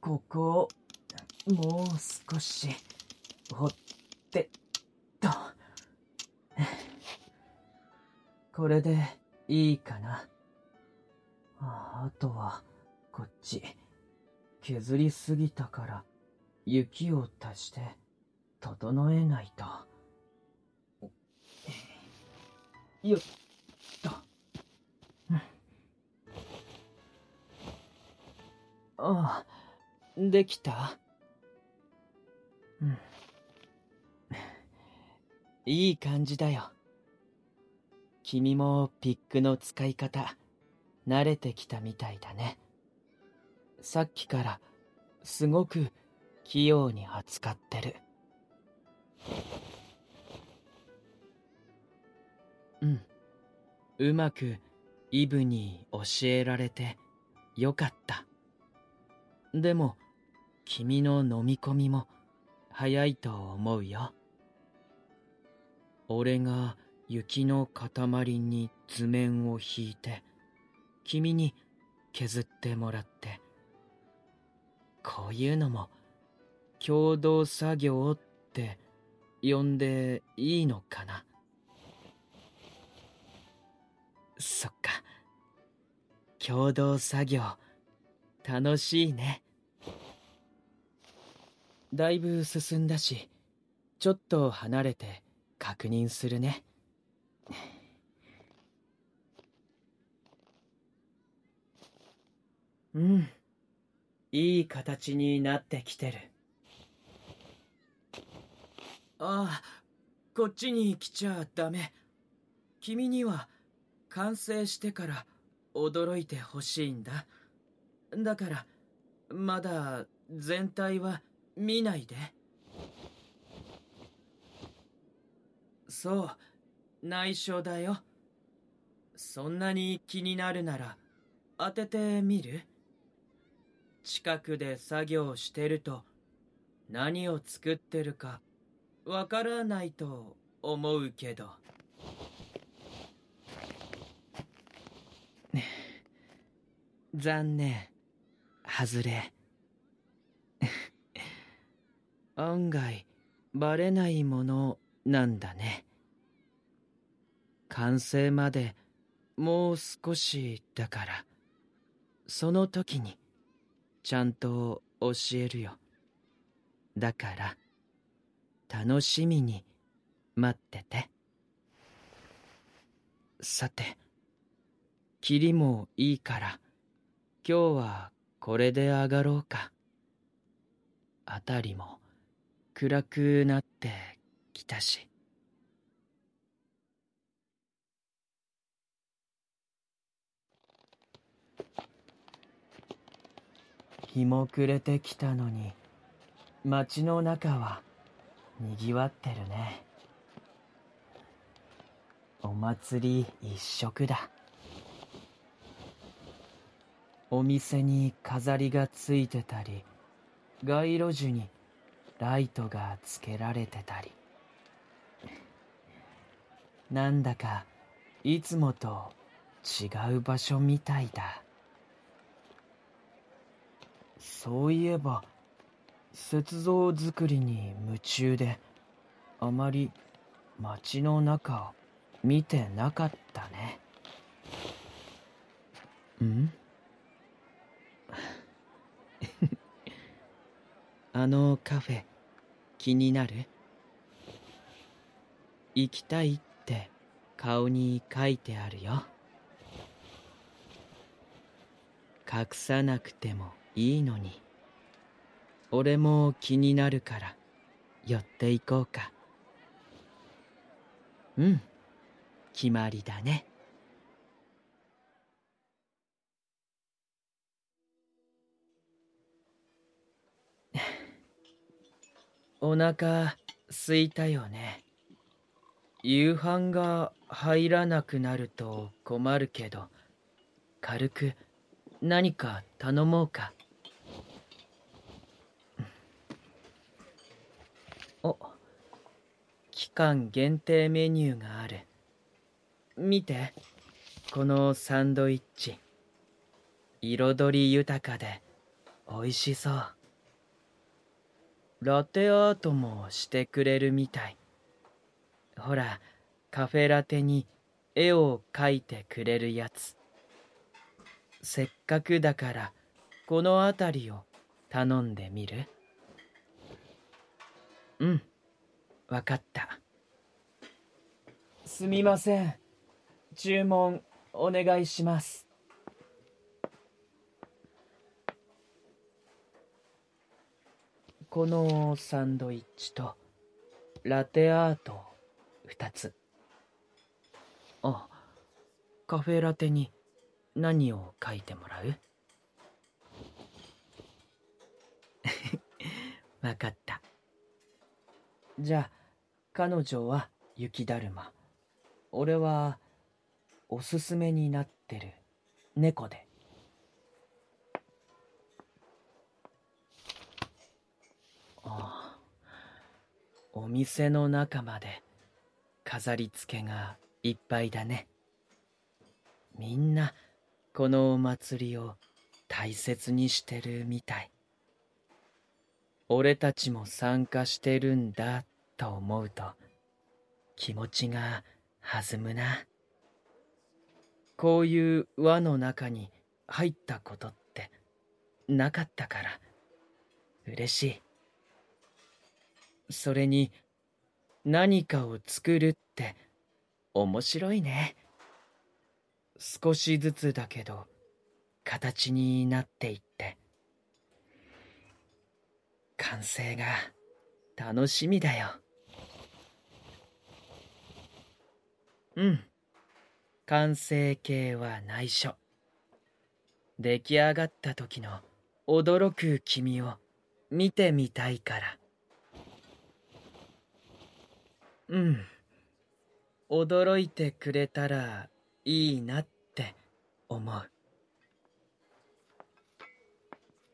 ここをもう少し掘ってっと。これでいいかな。ああとは、こっち。削りすぎたから、雪を足して、整えないと。よっああ、できた？うん。いい感じだよ。君もピックの使い方、慣れてきたみたいだね。さっきからすごく器用に扱ってる。うん。うまくイブに教えられてよかった。でも、君の飲み込みも早いと思うよ。俺が雪の塊に図面を引いて、君に削ってもらって、こういうのも共同作業って呼んでいいのかな？そっか。共同作業、楽しいね。だいぶ進んだし、ちょっと離れて確認するね。うん。いい形になってきてる。ああ、こっちに来ちゃダメ。君には完成してから驚いてほしいんだ。だから、まだ全体は見ないで。そう、内緒だよ。そんなに気になるなら当ててみる？近くで作業してると何を作ってるかわからないと思うけど残念外れ案外バレないものなんだね完成までもう少しだからその時にちゃんと教えるよ。だから、楽しみに待ってて。さて、霧もいいから、今日はこれで上がろうか。あたりも暗くなってきたし。日も暮れてきたのに街の中はにぎわってるねお祭り一色だお店に飾りがついてたり街路樹にライトがつけられてたり。なんだかいつもと違う場所みたいだ。そういえば雪像作りに夢中であまり街の中を見てなかったね。うん？あのカフェ気になる？行きたいって顔に書いてあるよ。隠さなくてもいいのに。俺も気になるから寄っていこうか。うん決まりだね。お腹すいたよね。夕飯が入らなくなると困るけど軽く何か頼もうか。お期間限定メニューがある。見て、このサンドイッチ。彩り豊かで美味しそう。ラテアートもしてくれるみたい。ほらカフェラテに絵を描いてくれるやつ。せっかくだからこの辺りを頼んでみる？うんわかった。すみません。注文お願いします。このサンドイッチとラテアート2つ。あカフェラテに何を書いてもらう？わかった。じゃあ彼女は雪だるま。俺はおすすめになってる猫で。お店の中まで飾り付けがいっぱいだね。みんなこのお祭りを大切にしてるみたい。俺たちも参加してるんだと思うと気持ちが弾むな。こういう輪の中に入ったことってなかったから嬉しい。それに何かを作るって面白いね。少しずつだけど形になっていって。完成が楽しみだよ。うん。完成形は内緒。出来上がった時の驚く君を見てみたいから。うん。驚いてくれたらいいなって思う。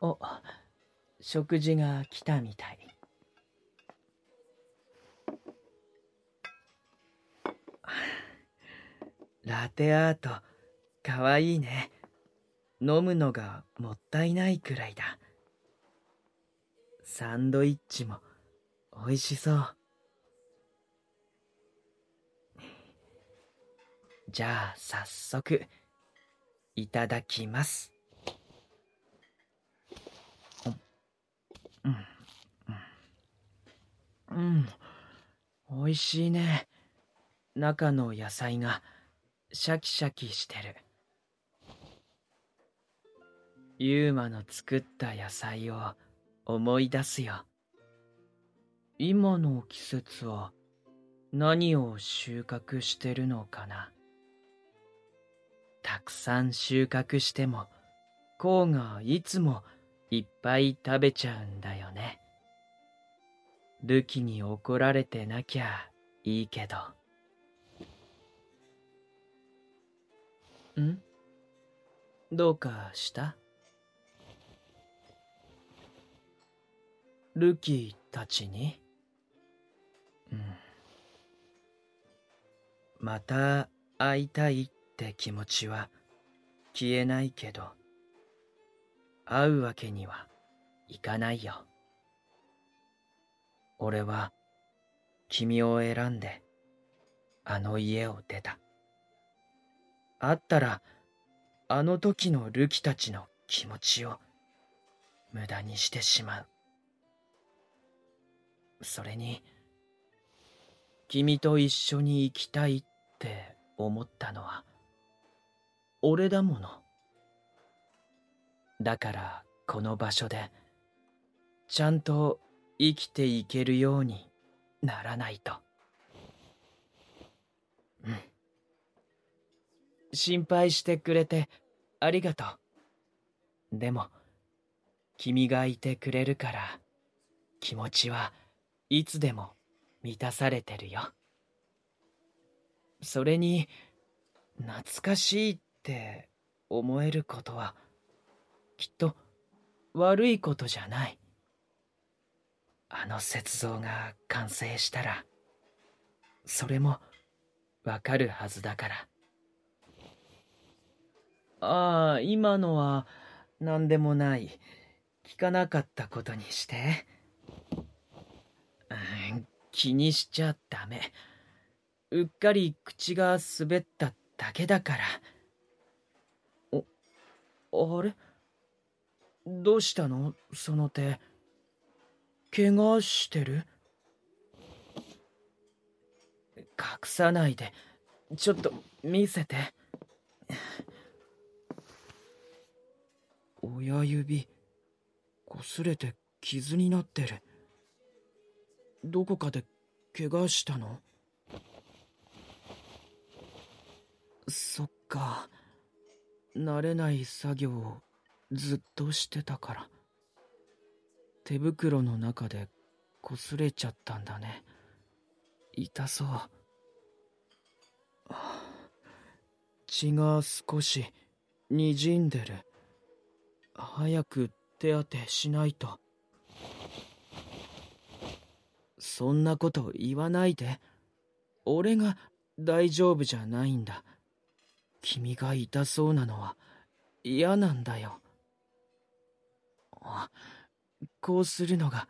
お食事が来たみたい。ラテアートかわいいね。飲むのがもったいないくらいだ。サンドイッチも美味しそう。じゃあ早速いただきます。うんうん、美味しいね。中の野菜がシャキシャキしてる。ユーマの作った野菜を思い出すよ。今の季節は何を収穫してるのかな。たくさん収穫してもコウがいつもいっぱい食べちゃうんだよね。ルキに怒られてなきゃいいけど。ん？どうかした？ルキたちに？うん。また会いたいって気持ちは消えないけど会うわけにはいかないよ俺は君を選んであの家を出たあったら、あの時のルキたちの気持ちを無駄にしてしまう。それに、君と一緒に行きたいって思ったのは、俺だもの。だからこの場所で、ちゃんと生きていけるようにならないと。うん。心配してくれてありがとう。でも、君がいてくれるから、気持ちはいつでも満たされてるよ。それに、懐かしいってって思えることは、きっと悪いことじゃない。あの雪像が完成したら、それもわかるはずだから。ああ、今のは、何でもない。聞かなかったことにして。気にしちゃダメ。うっかり口が滑っただけだから。あれ？どうしたの？その手。怪我してる？隠さないで。ちょっと見せて。親指、擦れて傷になってる。どこかで怪我したの？そっか。慣れない作業をずっとしてたから。手袋の中で擦れちゃったんだね。痛そう。血が少し滲んでる。早く手当てしないと。そんなこと言わないで。俺が大丈夫じゃないんだ。君が痛そうなのは嫌なんだよ。こうするのが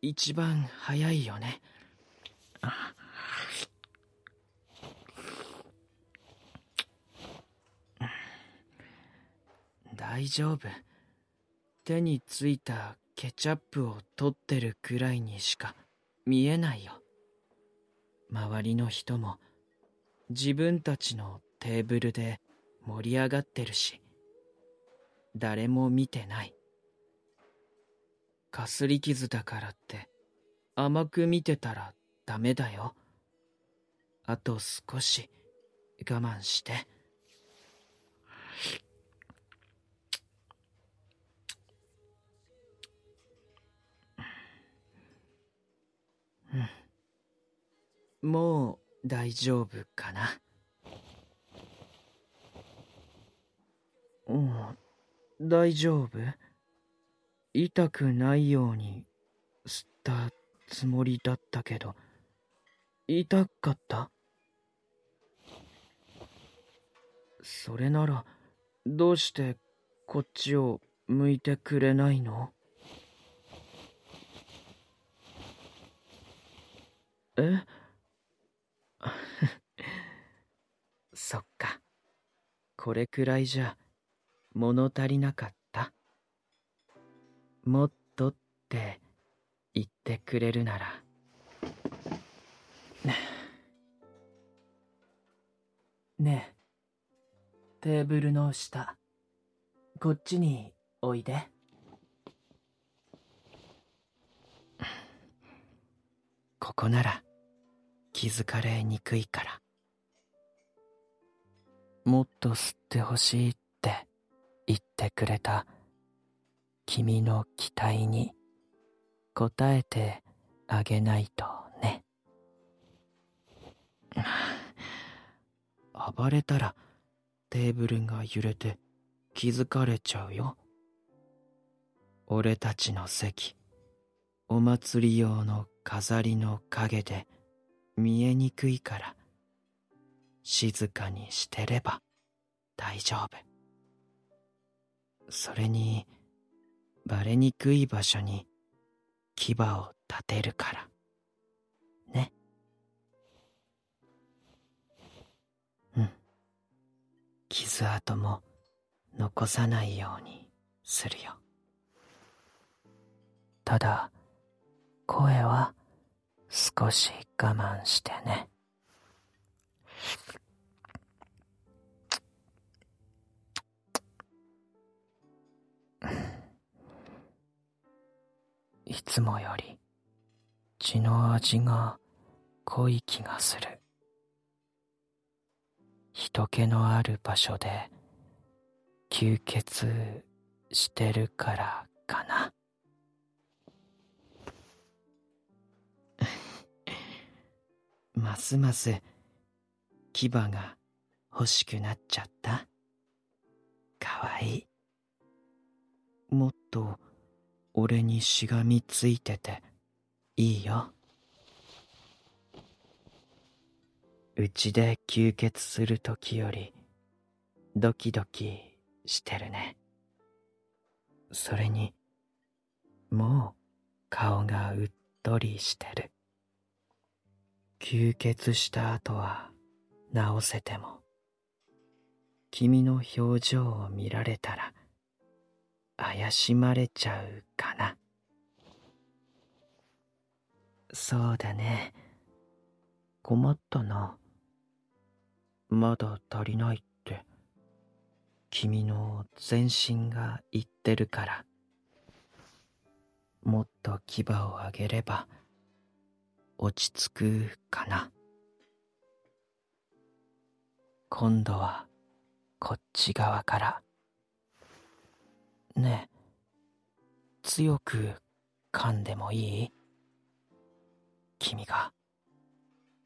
一番早いよね。大丈夫。手についたケチャップを取ってるくらいにしか見えないよ。周りの人も自分たちのテーブルで盛り上がってるし、誰も見てない。かすり傷だからって甘く見てたらダメだよ。あと少し我慢して。もう大丈夫かなうん大丈夫？痛くないように吸ったつもりだったけど。痛かった？それならどうしてこっちを向いてくれないの？え？そっか。これくらいじゃ。物足りなかった？もっとって言ってくれるなら。ねえ、テーブルの下、こっちにおいで。ここなら気づかれにくいから。もっと吸ってほしいって言ってくれた君の期待に応えてあげないとね。暴れたらテーブルが揺れて気づかれちゃうよ。俺たちの席、お祭り用の飾りの影で見えにくいから静かにしてれば大丈夫それにバレにくい場所に牙を立てるから。ね。うん。傷跡も残さないようにするよ。ただ声は少し我慢してね。いつもより血の味が濃い気がする。人気のある場所で吸血してるからかな。ますます牙が欲しくなっちゃったかわいいもっと俺にしがみついてていいよ。うちで吸血する時よりドキドキしてるね。それにもう顔がうっとりしてる。吸血した後は治せても君の表情を見られたら怪しまれちゃうかな。そうだね。困ったな。まだ足りないって。君の全身が言ってるから。もっと牙を上げれば落ち着くかな。今度はこっち側から。ね。え強く噛んでもいい？君が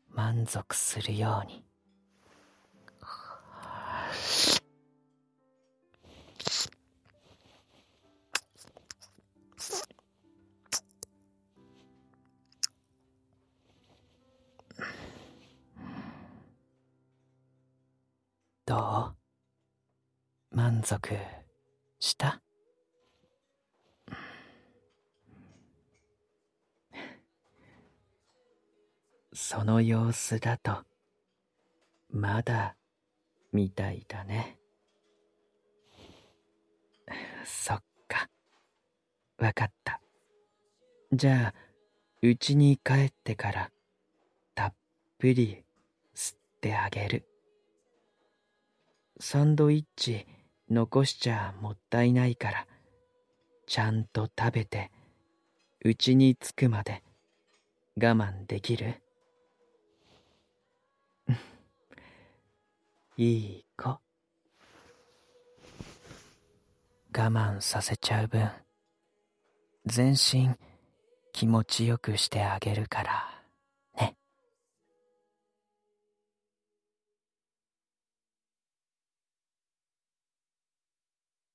満足するように。どう？満足した？その様子だとまだみたいだね。そっか。わかった。じゃあうちに帰ってからたっぷり吸ってあげる。サンドイッチ残しちゃもったいないからちゃんと食べてうちに着くまで我慢できる？いい子。我慢させちゃう分全身気持ちよくしてあげるから。